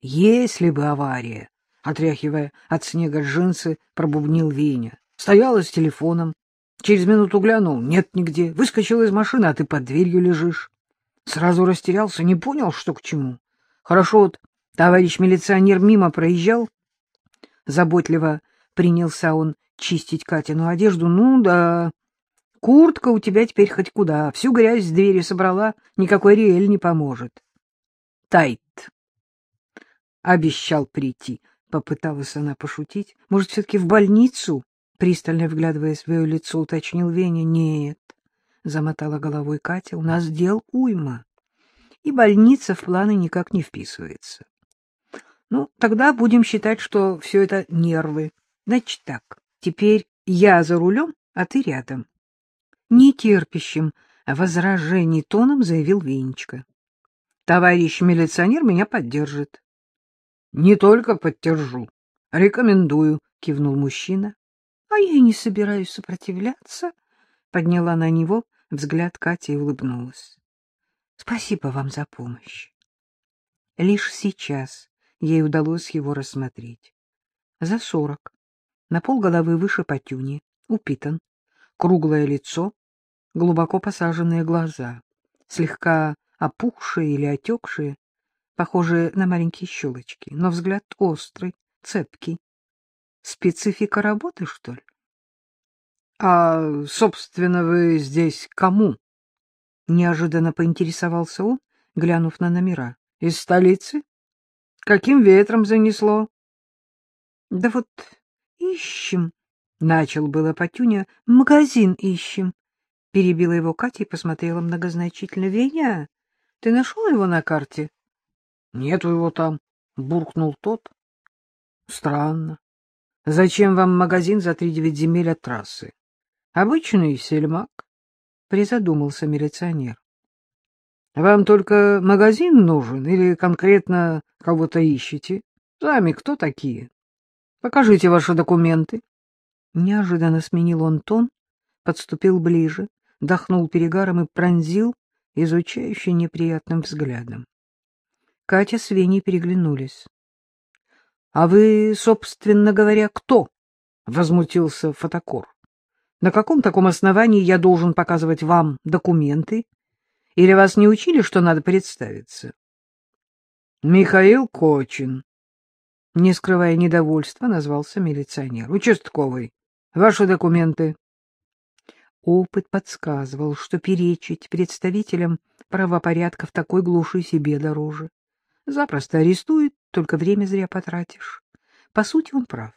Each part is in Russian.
Если бы авария, отряхивая от снега джинсы, пробубнил Веня. Стояла с телефоном. Через минуту глянул, нет нигде. Выскочил из машины, а ты под дверью лежишь. Сразу растерялся, не понял, что к чему. Хорошо вот товарищ милиционер мимо проезжал. Заботливо принялся он чистить Катину одежду. Ну да, куртка у тебя теперь хоть куда. Всю грязь с двери собрала, никакой Риэль не поможет. Тайт. Обещал прийти. Попыталась она пошутить. Может, все-таки в больницу? Пристально вглядываясь в свое лицо, уточнил Веня. Нет, замотала головой Катя, у нас дел уйма. И больница в планы никак не вписывается. Ну, тогда будем считать, что все это нервы. Значит так, теперь я за рулем, а ты рядом. Нетерпящим возражений тоном заявил Венечка. Товарищ милиционер меня поддержит. — Не только поддержу, рекомендую, — кивнул мужчина. — А я не собираюсь сопротивляться, — подняла на него взгляд Катя и улыбнулась. — Спасибо вам за помощь. Лишь сейчас ей удалось его рассмотреть. За сорок, на полголовы выше Патюни, упитан, круглое лицо, глубоко посаженные глаза, слегка опухшие или отекшие, похожие на маленькие щелочки, но взгляд острый, цепкий. Специфика работы, что ли? — А, собственно, вы здесь кому? — неожиданно поинтересовался он, глянув на номера. — Из столицы? Каким ветром занесло? — Да вот ищем, — начал было Патюня. — Магазин ищем. Перебила его Катя и посмотрела многозначительно. — Веня, ты нашел его на карте? — Нету его там, — буркнул тот. — Странно. Зачем вам магазин за три девять земель от трассы? Обычный сельмак, — призадумался милиционер. — Вам только магазин нужен или конкретно кого-то ищете? Сами кто такие? Покажите ваши документы. Неожиданно сменил он тон, подступил ближе, дохнул перегаром и пронзил изучающий неприятным взглядом. Катя с Веней переглянулись. — А вы, собственно говоря, кто? — возмутился фотокор. — На каком таком основании я должен показывать вам документы? Или вас не учили, что надо представиться? — Михаил Кочин. Не скрывая недовольства, назвался милиционер. — Участковый. Ваши документы. Опыт подсказывал, что перечить представителям правопорядка в такой глуши себе дороже. Запросто арестуют, только время зря потратишь. По сути, он прав.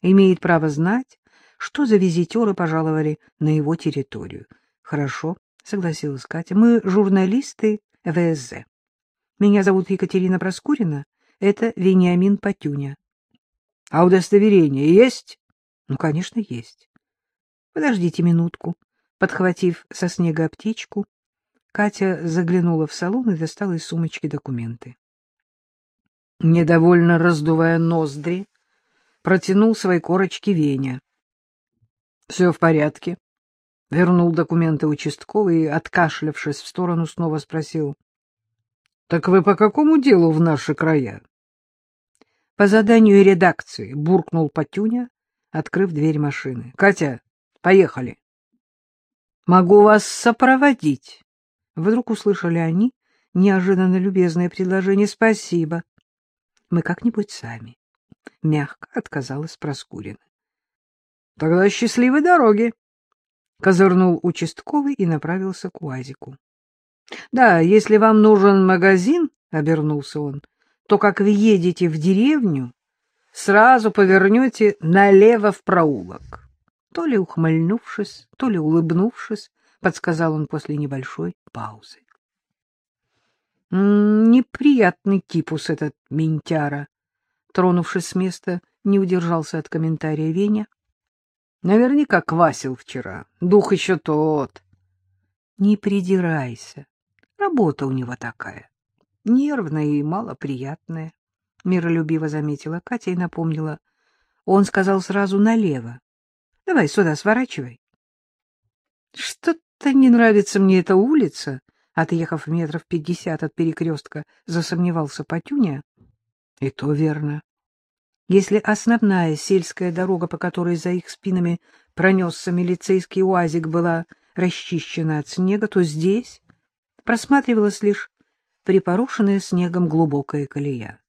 Имеет право знать, что за визитеры пожаловали на его территорию. Хорошо, согласилась Катя. Мы журналисты ВСЗ. Меня зовут Екатерина Проскурина. Это Вениамин Патюня. А удостоверение есть? Ну, конечно, есть. Подождите минутку. Подхватив со снега аптечку, Катя заглянула в салон и достала из сумочки документы. Недовольно раздувая ноздри, протянул свои корочки Веня. — Все в порядке. Вернул документы участковый и, откашлявшись в сторону, снова спросил. — Так вы по какому делу в наши края? — По заданию редакции, — буркнул Патюня, открыв дверь машины. — Катя, поехали. — Могу вас сопроводить. Вдруг услышали они неожиданно любезное предложение. — Спасибо. Мы как-нибудь сами. Мягко отказалась Проскурина. — Тогда счастливой дороги. Козырнул участковый и направился к УАЗику. — Да, если вам нужен магазин, — обернулся он, — то как вы едете в деревню, сразу повернете налево в проулок. То ли ухмыльнувшись, то ли улыбнувшись, подсказал он после небольшой паузы. Неприятный типус этот ментяра. Тронувшись с места, не удержался от комментария Веня. Наверняка квасил вчера. Дух еще тот. Не придирайся. Работа у него такая. Нервная и малоприятная. Миролюбиво заметила Катя и напомнила. Он сказал сразу налево. Давай сюда сворачивай. Что-то не нравится мне эта улица. Отъехав метров пятьдесят от перекрестка, засомневался Патюня. И то верно. Если основная сельская дорога, по которой за их спинами пронесся милицейский уазик, была расчищена от снега, то здесь просматривалась лишь припорошенная снегом глубокая колея.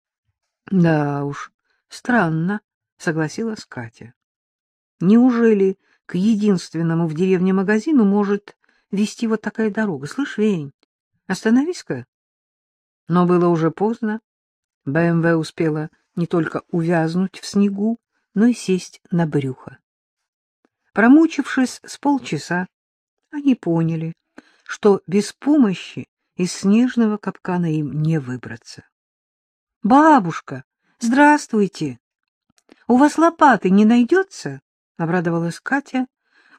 — Да уж, странно, — согласилась Катя. — Неужели к единственному в деревне магазину может вести вот такая дорога? Слышь, Вень, остановись-ка. Но было уже поздно. БМВ успела не только увязнуть в снегу, но и сесть на брюхо. Промучившись с полчаса, они поняли, что без помощи из снежного капкана им не выбраться. — Бабушка, здравствуйте! У вас лопаты не найдется? — обрадовалась Катя,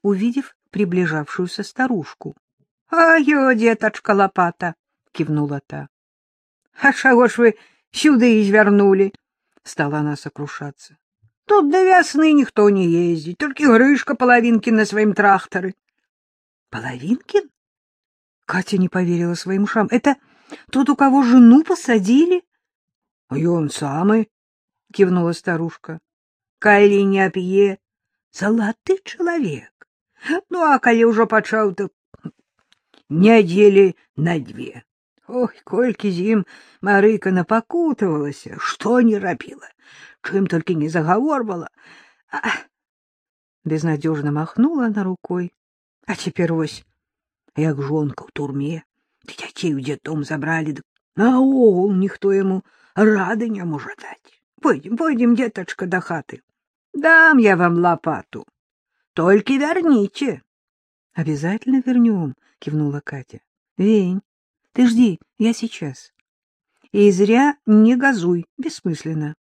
увидев приближавшуюся старушку. — Ай-ё, деточка, лопата! — кивнула та. — А чего ж вы сюда извернули? — стала она сокрушаться. — Тут до весны никто не ездит, только Грышка Половинкин на своем тракторе. — Половинкин? Катя не поверила своим ушам. — Это тот, у кого жену посадили? — И он самый, — кивнула старушка. — Кайли опье. Золотый человек. Ну, а коли уже почал, то недели на две. Ой, кольки зим Марыка напокутывалась, что не робила, чым только не заговорвала. А... Безнадежно махнула она рукой. А теперь вось, як жонка в турме, ды дзяцей у забрали, дык наогул ніхто яму рады не можа даць. Пойдем, пойдем, деточка, до хаты. Дам я вам лопату. Только верните. — Обязательно вернем, — кивнула Катя. — Вень, ты жди, я сейчас. И зря не газуй, бессмысленно.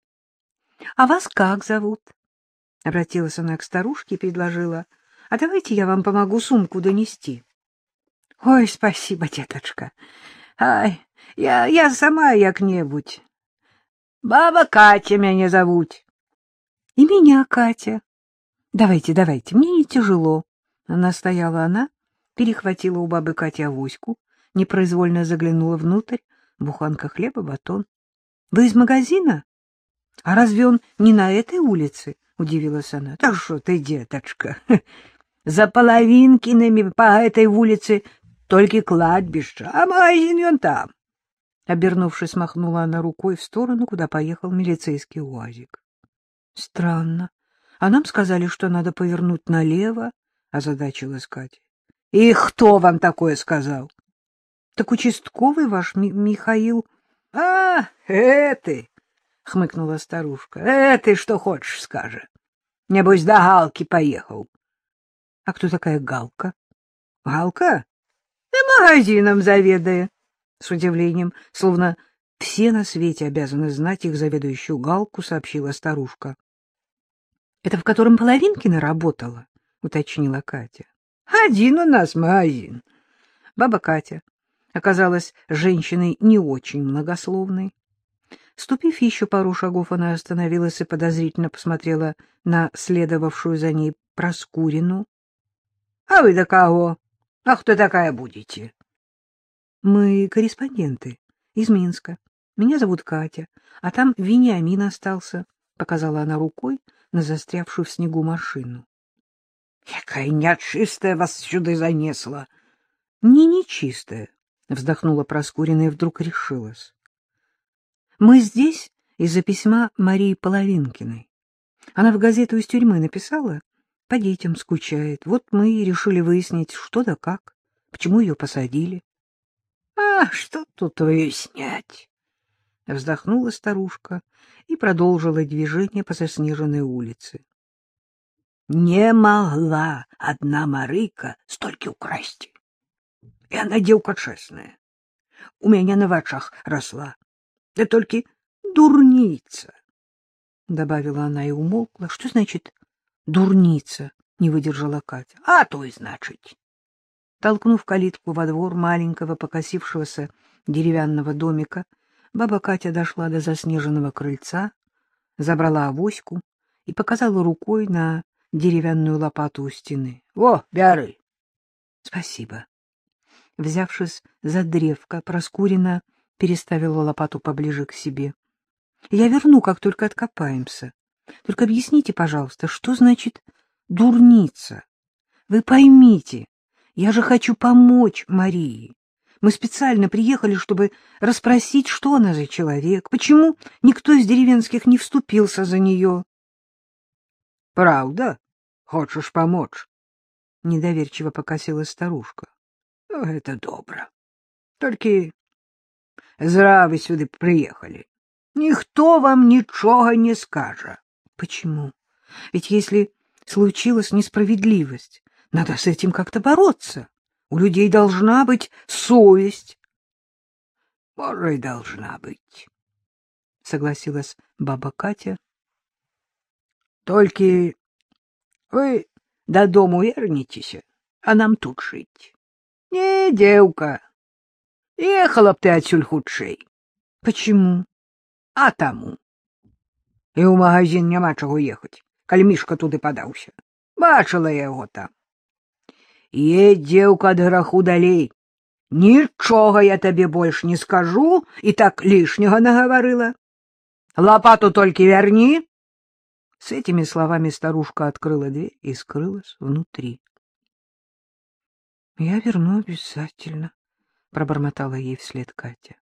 — А вас как зовут? — обратилась она к старушке и предложила. — А давайте я вам помогу сумку донести. — Ой, спасибо, деточка. Ай, я, я сама як-небудь. Баба Катя меня зовут. — И меня Катя. — Давайте, давайте, мне не тяжело. Настояла она, перехватила у бабы Кати авоську, непроизвольно заглянула внутрь, буханка хлеба, батон. — Вы из магазина? — А разве он не на этой улице? — удивилась она. — Да что ты, деточка, за половинкиными по этой улице только кладбище, а магазин он там. Обернувшись, махнула она рукой в сторону, куда поехал милицейский уазик. — Странно. А нам сказали, что надо повернуть налево, — озадачилась Катя. — И кто вам такое сказал? — Так участковый ваш Ми Михаил. — А, это, — хмыкнула старушка, — это что хочешь скажи. Небось, до Галки поехал. — А кто такая Галка? — Галка? Да магазином заведая. С удивлением, словно все на свете обязаны знать их заведующую Галку, сообщила старушка. — Это в котором Половинкина работала? — уточнила Катя. — Один у нас магазин. Баба Катя оказалась женщиной не очень многословной. Ступив еще пару шагов, она остановилась и подозрительно посмотрела на следовавшую за ней Проскурину. — А вы до кого? А кто такая будете? — Мы корреспонденты из Минска. Меня зовут Катя, а там Вениамин остался, — показала она рукой на застрявшую в снегу машину. — Какая нечистая вас сюда занесла! — Не нечистая, — вздохнула Проскурина и вдруг решилась. — Мы здесь из-за письма Марии Половинкиной. Она в газету из тюрьмы написала, по детям скучает. Вот мы и решили выяснить, что да как, почему ее посадили. — А что тут выяснять? — вздохнула старушка и продолжила движение по заснеженной улице. Не могла одна Марыка столько украсть. И она девка честная. У меня на вачах росла. Да только дурница. Добавила она и умолкла. Что значит дурница? Не выдержала Катя. А то и значит. Толкнув калитку во двор маленького покосившегося деревянного домика, баба Катя дошла до заснеженного крыльца, забрала авоську и показала рукой на деревянную лопату у стены. — О, бяры! — Спасибо. Взявшись за древко, Проскурина переставила лопату поближе к себе. Я верну, как только откопаемся. Только объясните, пожалуйста, что значит дурница? Вы поймите, я же хочу помочь Марии. Мы специально приехали, чтобы расспросить, что она за человек, почему никто из деревенских не вступился за нее. — Правда? Хочешь помочь? — недоверчиво покосилась старушка. — Это добро. Только зра вы сюда приехали. Никто вам ничего не скажет. — Почему? Ведь если случилась несправедливость, надо с этим как-то бороться. У людей должна быть совесть. — Может, и должна быть, — согласилась баба Катя. — Только вы до дому вернитесь, а нам тут жить. — Не, девка, ехала б ты отсюль худшей. — Почему? — А тому. І ў магазин няма чаго ехаць, калі мішка туды падаўся. Бачыла я яго там. Едь, дзеўка, ад граху далей. Нічога я табе больш не скажу і так лишняга нагаварыла. Лопату только верни. С этими словами старушка открыла дверь и скрылась внутри. — Я верну обязательно, — пробормотала ей вслед Катя.